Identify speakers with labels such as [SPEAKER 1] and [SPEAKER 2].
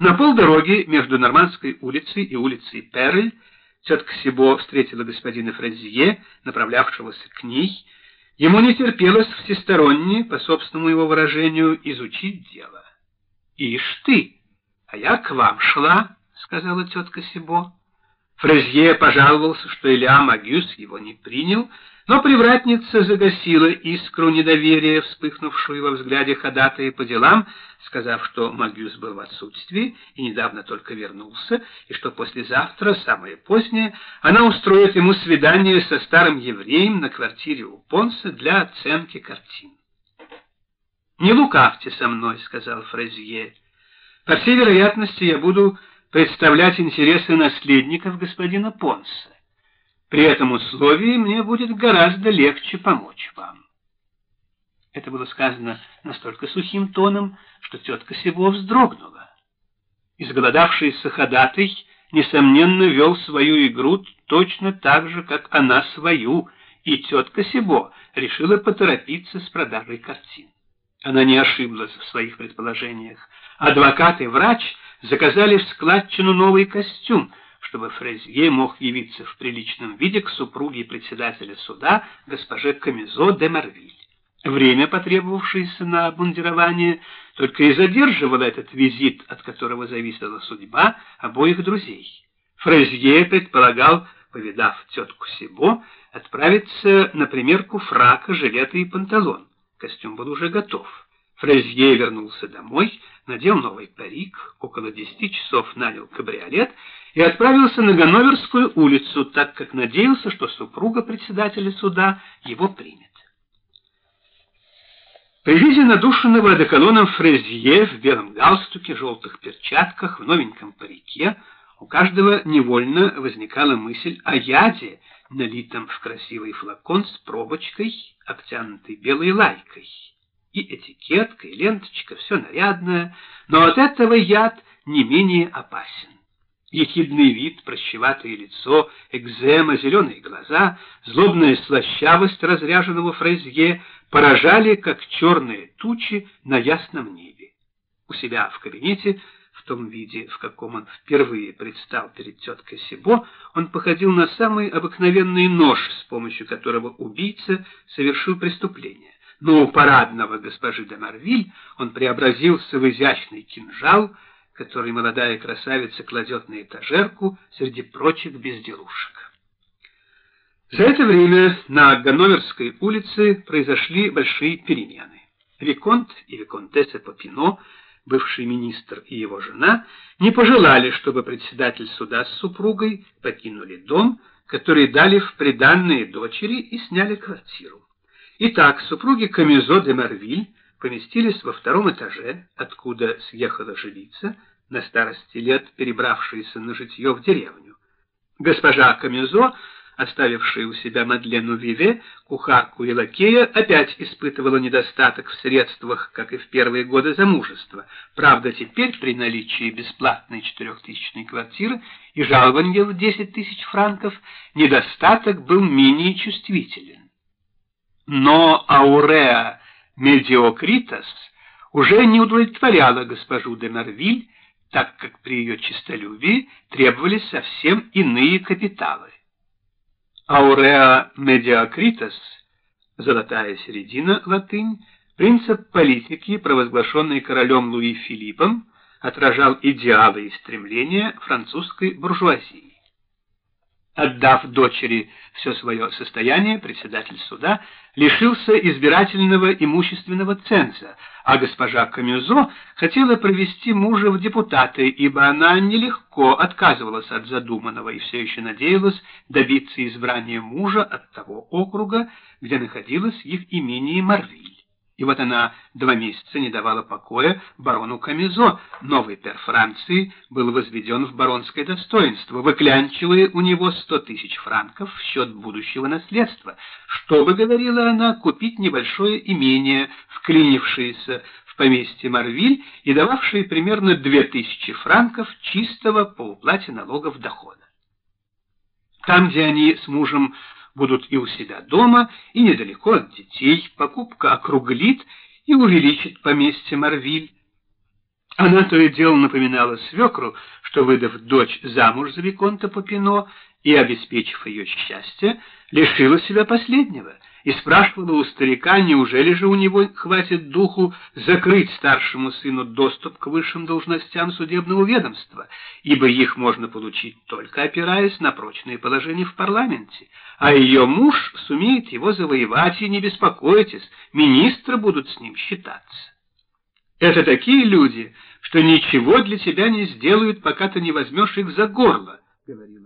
[SPEAKER 1] На полдороги между Нормандской улицей и улицей Перль тетка Сибо встретила господина Фразье, направлявшегося к ней. Ему не терпелось всесторонне, по собственному его выражению, изучить дело. «Ишь ты, а я к вам шла», — сказала тетка Сибо. Фразье пожаловался, что Илья Магюс его не принял, но привратница загасила искру недоверия, вспыхнувшую во взгляде ходатая по делам, сказав, что Магюс был в отсутствии и недавно только вернулся, и что послезавтра, самое позднее, она устроит ему свидание со старым евреем на квартире у Понса для оценки картин. «Не лукавьте со мной», — сказал Фразье. «По всей вероятности, я буду представлять интересы наследников господина Понса. При этом условии мне будет гораздо легче помочь вам. Это было сказано настолько сухим тоном, что тетка Сего вздрогнула. Изголодавшийся ходатай, несомненно, вел свою игру точно так же, как она свою, и тетка Себо решила поторопиться с продажей картин. Она не ошиблась в своих предположениях. Адвокат и врач заказали в складчину новый костюм — чтобы Фрезье мог явиться в приличном виде к супруге председателя суда, госпоже Камизо де Марвиль. Время, потребовавшееся на обмундирование, только и задерживало этот визит, от которого зависела судьба обоих друзей. Фрезье предполагал, повидав тетку Сибо, отправиться на примерку фрака, жилета и панталон. Костюм был уже готов. Фрезье вернулся домой, надел новый парик, около десяти часов нанял кабриолет и отправился на Ганноверскую улицу, так как надеялся, что супруга председателя суда его примет. При виде надушенного одеколоном Фрезье в белом галстуке, желтых перчатках, в новеньком парике, у каждого невольно возникала мысль о яде, налитом в красивый флакон с пробочкой, обтянутой белой лайкой. И этикетка, и ленточка, все нарядное, но от этого яд не менее опасен. Ехидный вид, прощеватое лицо, экзема, зеленые глаза, злобная слащавость разряженного фрезье поражали, как черные тучи на ясном небе. У себя в кабинете, в том виде, в каком он впервые предстал перед теткой Сибо, он походил на самый обыкновенный нож, с помощью которого убийца совершил преступление. Но у парадного госпожи де Марвиль он преобразился в изящный кинжал, который молодая красавица кладет на этажерку среди прочих безделушек. За это время на Ганноверской улице произошли большие перемены. Виконт и Виконтесса Попино, бывший министр и его жена, не пожелали, чтобы председатель суда с супругой покинули дом, который дали в приданные дочери и сняли квартиру. Итак, супруги Камизо де Марвиль поместились во втором этаже, откуда съехала жилица, на старости лет перебравшаяся на житье в деревню. Госпожа Камюзо, оставившая у себя Мадлену Виве, кухарку и лакея, опять испытывала недостаток в средствах, как и в первые годы замужества. Правда, теперь при наличии бесплатной четырехтысячной квартиры и жалования в десять тысяч франков недостаток был менее чувствителен. Но Aurea mediocritas уже не удовлетворяла госпожу де Марвиль, так как при ее честолюбии требовались совсем иные капиталы. Aurea mediocritas, золотая середина латынь, принцип политики, провозглашенный королем Луи Филиппом, отражал идеалы и стремления французской буржуазии. Отдав дочери все свое состояние, председатель суда лишился избирательного имущественного ценза, а госпожа Камюзо хотела провести мужа в депутаты, ибо она нелегко отказывалась от задуманного и все еще надеялась добиться избрания мужа от того округа, где находилось их имение Марвиль. И вот она два месяца не давала покоя барону Камизо. Новый пер Франции был возведен в баронское достоинство, выклянчивая у него сто тысяч франков в счет будущего наследства, чтобы, говорила она, купить небольшое имение, вклинившееся в поместье Марвиль и дававшее примерно две тысячи франков чистого по уплате налогов дохода. Там, где они с мужем будут и у себя дома, и недалеко от детей. Покупка округлит и увеличит поместье Марвиль. Она то и дело напоминала свекру, что, выдав дочь замуж за Виконта Попино и обеспечив ее счастье, лишила себя последнего и спрашивала у старика, неужели же у него хватит духу закрыть старшему сыну доступ к высшим должностям судебного ведомства, ибо их можно получить только опираясь на прочные положения в парламенте, а ее муж сумеет его завоевать, и не беспокойтесь, министры будут с ним считаться. Это такие люди, что ничего для тебя не сделают, пока ты не возьмешь их за горло, — говорила